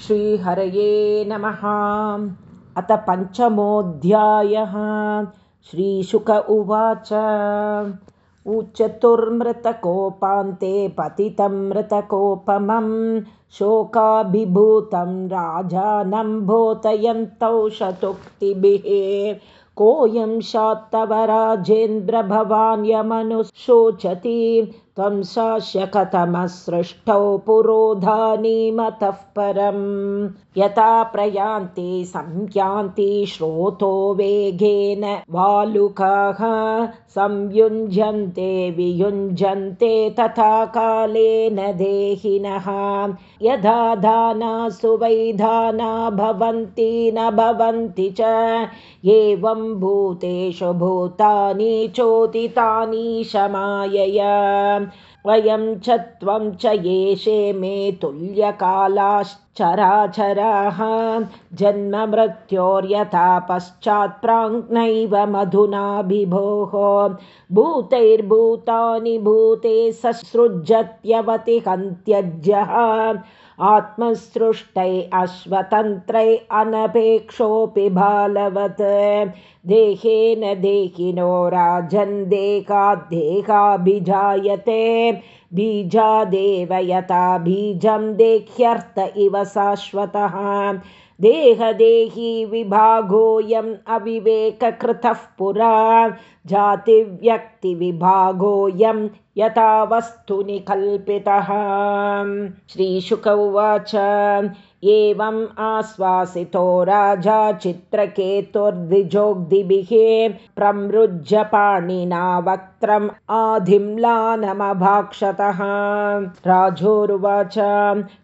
श्रीहरये नमः। अथ पञ्चमोऽध्यायः। श्रीशुक उवाच। उचतुर्मृतकोपान्ते पतितं मृतकोपमं शोकाभिभूतं राजानं बोधयन्तौ शतुक्तिभिः कोऽयं शात्तव राजेन्द्र भवान् यमनुशोचति त्वं शास्य कथमसृष्टौ पुरोधानीमतः परं यथा प्रयान्ति संयान्ति श्रोतो वेगेन वालुकाः संयुञ्जन्ते वियुञ्जन्ते तथा कालेन देहिनः। यथा दानासु वैधाना भवन्ति न भवन्ति च एवं भूतेषु भूतानि चोदितानि शमायया वयं च त्वं च येषे मे तुल्यकालाश्चराचराः। जन्ममृत्योर्यथा पश्चात् प्राङ्नैव मधुनाभिभोः भूतैर्भूतानि भूते ससृजत्यवति हन्त्यज्यः आत्मसृष्टै अश्वतन्त्रै अनपेक्षोऽपि बालवत्। देहेन देहिनो राजन् देहाद्देहाभिजायते बीजादेव यथा बीजं देह्यर्थ इव शाश्वतः देहदेही विभागोऽयम् अविवेककृतः पुरा। जातिव्यक्तिविभागोऽयं यथा वस्तुनि कल्पितः श्रीशुक उवाच एवम् आश्वासितो राजा चित्रकेतुर्द्विजोग्दिभिः प्रमृज्य पाणिना वक्त्रम् आधिम्लानमभाक्षतः। राजोरुवाच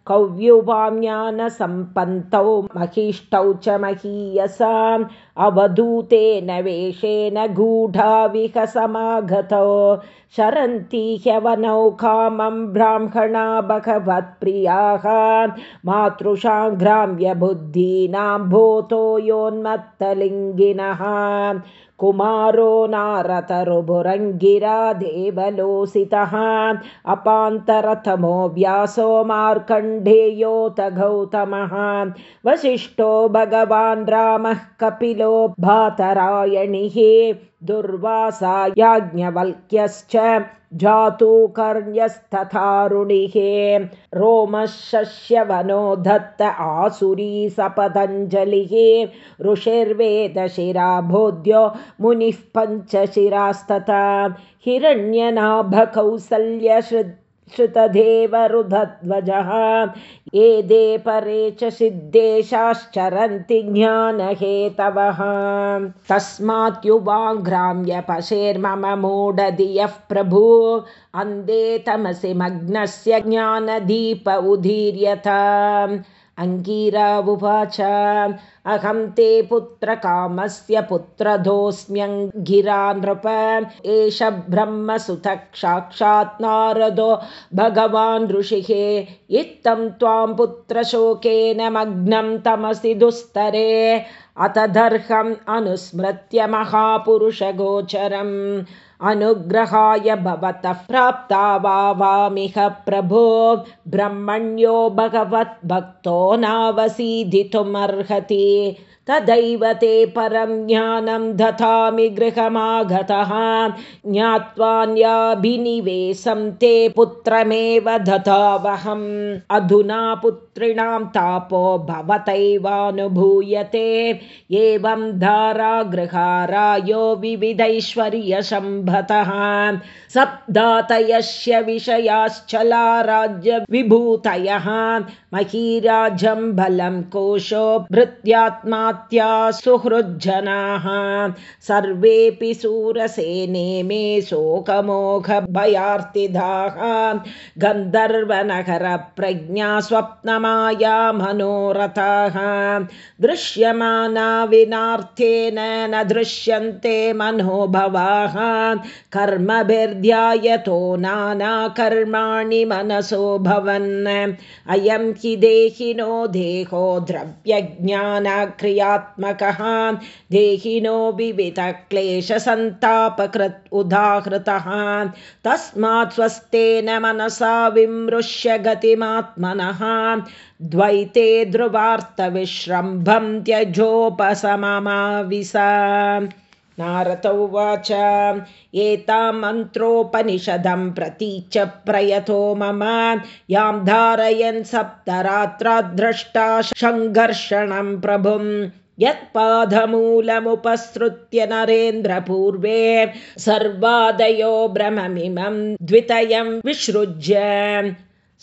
कव्युवाम्यानसम्पन्तौ महिष्टौ च महीयसा अवधूतेन वेषेण गूढाविहसमागतौ शरन्ति ह्यवनौ कामं ब्राह्मणा भगवत्प्रियाः। मातृशाग्राम्यबुद्धीनां भूतो योन्मत्तलिङ्गिनः। कुमारो नारतरुभुरङ्गिरा देवलोसितः। अपान्तरथमो व्यासो मार्कण्डेयोत गौतमः वसिष्ठो भगवान् रामः कपिलो भातरायणिः दुर्वासा याज्ञवल्क्यश्च जातुकर्ण्यस्तथारुणिः रोमशस्यवनो दत्त आसुरी सपतञ्जलिः। ऋषिर्वेदशिरा बोध्यो मुनिः पञ्चशिरास्तथा। हिरण्यनाभकौसल्यश्रुद् श्रुतदेवरुधध्वजः एदे परे च सिद्धेशाश्चरन्ति ज्ञानहेतवः। तस्मात् युवाङ्घ्राम्यपशेर्मम मूढधियः प्रभु। अन्धे तमसि मग्नस्य ज्ञानदीप उदीर्यत अङ्गिरावुवाच अहं ते पुत्रकामस्य पुत्रधोऽस्म्यङ्गिरा नृप एष ब्रह्मसुतः साक्षात् नारदो भगवान् ऋषिः। इत्थं त्वां पुत्रशोकेन मग्नं तमसि दुस्तरे। अत दर्हम् अनुस्मृत्य महापुरुषगोचरम् अनुग्रहाय भवतः प्राप्ता वामिह प्रभो। ब्रह्मण्यो भगवद्भक्तो नावसीदितुमर्हति। तदैव ते परं ज्ञानं दधामि गृहमागतः। ज्ञात्वान्याभिनिवेशं ते पुत्रमेव दधावहम्। अधुना पुत्रिणां तापो भवतैवानुभूयते। एवं धारागृहारायो विविधैश्वर्यशम्भतः सप्दातयस्य विषयाश्चला राज्यविभूतयः महीराजं बलं कोशो भृत्यात्मा सुहृज्जनाः सर्वेऽपि सूरसेने मे शोकमोघभयार्तिदाः गन्धर्वनगरप्रज्ञा स्वप्नमाया मनोरथाः दृश्यमाना विनार्थेन न दृश्यन्ते मनोभवाः कर्मभिर्ध्यायतो नानाकर्माणि मनसो भवन्। अयं हि देहिनो देहो द्रव्यज्ञानक्रियात्मकः। देहिनो विविधक्लेशसन्तापकृत् उदाहृतः। तस्मात् स्वस्थेन मनसा विमृश्य गतिमात्मनः। द्वैते ध्रुवार्थविश्रम्भं त्यजोपशममाविश नारद उवाच। एतां मन्त्रोपनिषदं प्रती च प्रयतो मम। यां धारयन् सप्तरात्राद्रष्टा सङ्घर्षणं प्रभुं यत्पादमूलमुपसृत्य नरेन्द्रपूर्वे सर्वादयो भ्रममिमं द्वितयं विसृज्य।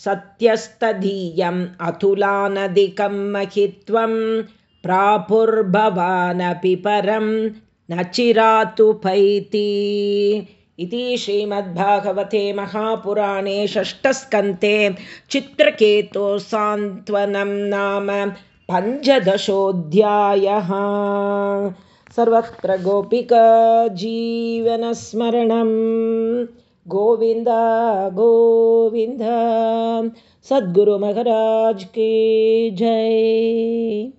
सत्यस्तदीयम् अतुलानधिकं महित्वं प्रापुर्भवानपि परं न चिरातुपैति इति श्रीमद्भागवते महापुराणे षष्ठस्कन्ते चित्रकेतो सान्त्वनं नाम पञ्चदशोऽध्यायः। सर्वत्र गोपिका जीवनस्मरणम् गोविन्द गोविन्द। सद्गुरुमहराज के जय